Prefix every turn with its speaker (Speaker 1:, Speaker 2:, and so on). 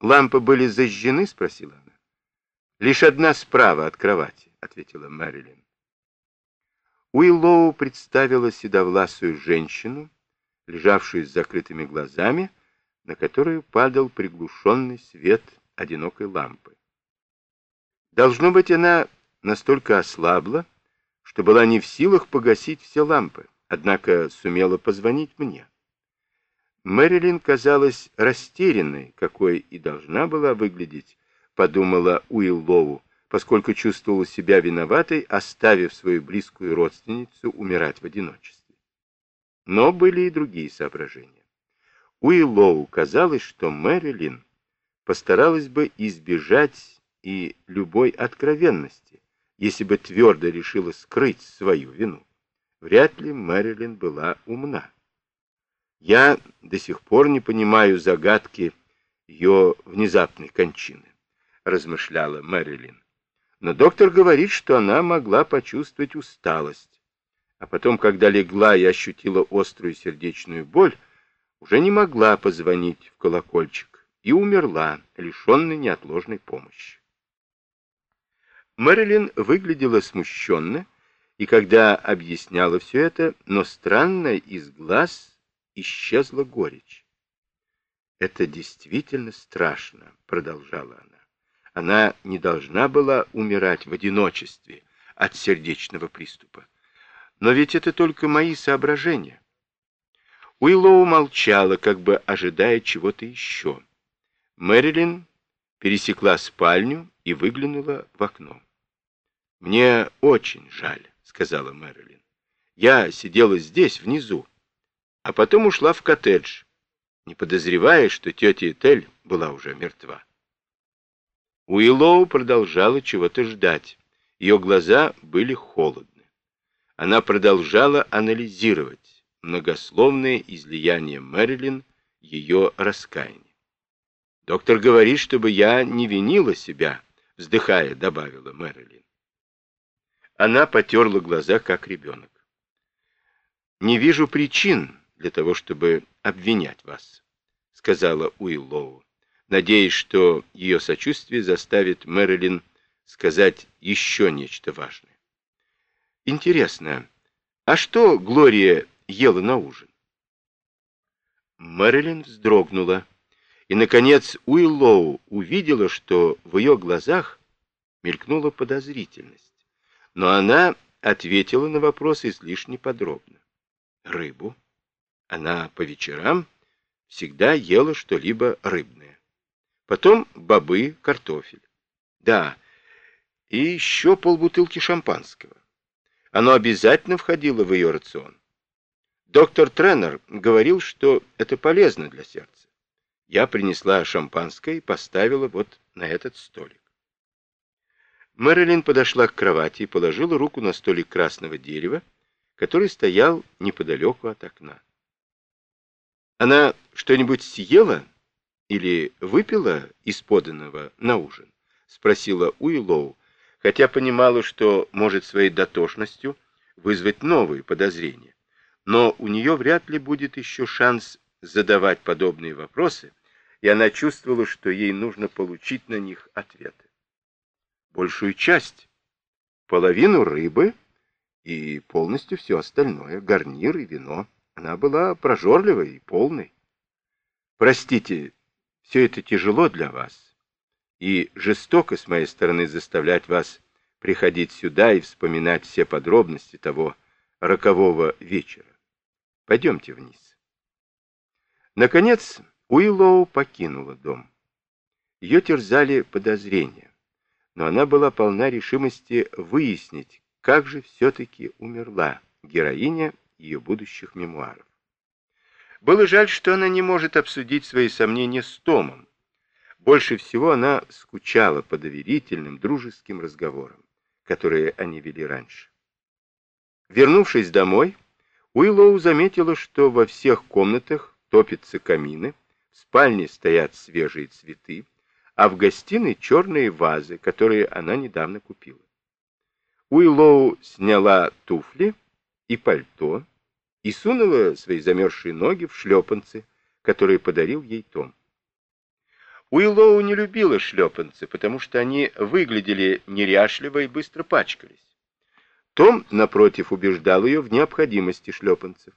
Speaker 1: лампы были зажжены?» — спросила она. «Лишь одна справа от кровати», — ответила Мэрилин. Уиллоу представила седовласую женщину, лежавшую с закрытыми глазами, на которую падал приглушенный свет одинокой лампы. Должно быть, она настолько ослабла, что была не в силах погасить все лампы, однако сумела позвонить мне. Мэрилин казалась растерянной, какой и должна была выглядеть, подумала Уиллоу, поскольку чувствовала себя виноватой, оставив свою близкую родственницу умирать в одиночестве. Но были и другие соображения. Уиллоу казалось, что Мэрилин постаралась бы избежать и любой откровенности, если бы твердо решила скрыть свою вину. Вряд ли Мэрилин была умна. Я до сих пор не понимаю загадки ее внезапной кончины, размышляла Мэрилин. Но доктор говорит, что она могла почувствовать усталость. А потом, когда легла и ощутила острую сердечную боль, уже не могла позвонить в колокольчик и умерла, лишенной неотложной помощи. Мэрилин выглядела смущенно, и когда объясняла все это, но странно из глаз исчезла горечь. «Это действительно страшно», — продолжала она. «Она не должна была умирать в одиночестве от сердечного приступа. Но ведь это только мои соображения». Уиллоу молчала, как бы ожидая чего-то еще. Мэрилин пересекла спальню и выглянула в окно. «Мне очень жаль», — сказала Мэрилин. «Я сидела здесь, внизу, а потом ушла в коттедж, не подозревая, что тетя Этель была уже мертва». Уиллоу продолжала чего-то ждать. Ее глаза были холодны. Она продолжала анализировать многословное излияние Мэрилин ее раскаяния. «Доктор говорит, чтобы я не винила себя», — вздыхая, добавила Мэрилин. Она потерла глаза, как ребенок. «Не вижу причин для того, чтобы обвинять вас», — сказала Уиллоу, надеясь, что ее сочувствие заставит Мэрилин сказать еще нечто важное. «Интересно, а что Глория ела на ужин. Мэрилин вздрогнула, и, наконец, Уиллоу увидела, что в ее глазах мелькнула подозрительность. Но она ответила на вопрос излишне подробно. Рыбу. Она по вечерам всегда ела что-либо рыбное. Потом бобы, картофель. Да, и еще полбутылки шампанского. Оно обязательно входило в ее рацион. Доктор Тренер говорил, что это полезно для сердца. Я принесла шампанское и поставила вот на этот столик. Мэрилин подошла к кровати и положила руку на столик красного дерева, который стоял неподалеку от окна. Она что-нибудь съела или выпила из поданного на ужин? Спросила Уиллоу, хотя понимала, что может своей дотошностью вызвать новые подозрения но у нее вряд ли будет еще шанс задавать подобные вопросы, и она чувствовала, что ей нужно получить на них ответы. Большую часть, половину рыбы и полностью все остальное, гарнир и вино. Она была прожорливой и полной. Простите, все это тяжело для вас, и жестоко с моей стороны заставлять вас приходить сюда и вспоминать все подробности того рокового вечера. Пойдемте вниз. Наконец, Уиллоу покинула дом. Ее терзали подозрения, но она была полна решимости выяснить, как же все-таки умерла героиня ее будущих мемуаров. Было жаль, что она не может обсудить свои сомнения с Томом. Больше всего она скучала по доверительным, дружеским разговорам, которые они вели раньше. Вернувшись домой, Уиллоу заметила, что во всех комнатах топятся камины, в спальне стоят свежие цветы, а в гостиной черные вазы, которые она недавно купила. Уиллоу сняла туфли и пальто и сунула свои замерзшие ноги в шлепанцы, которые подарил ей Том. Уиллоу не любила шлепанцы, потому что они выглядели неряшливо и быстро пачкались. Том, напротив, убеждал ее в необходимости шлепанцев.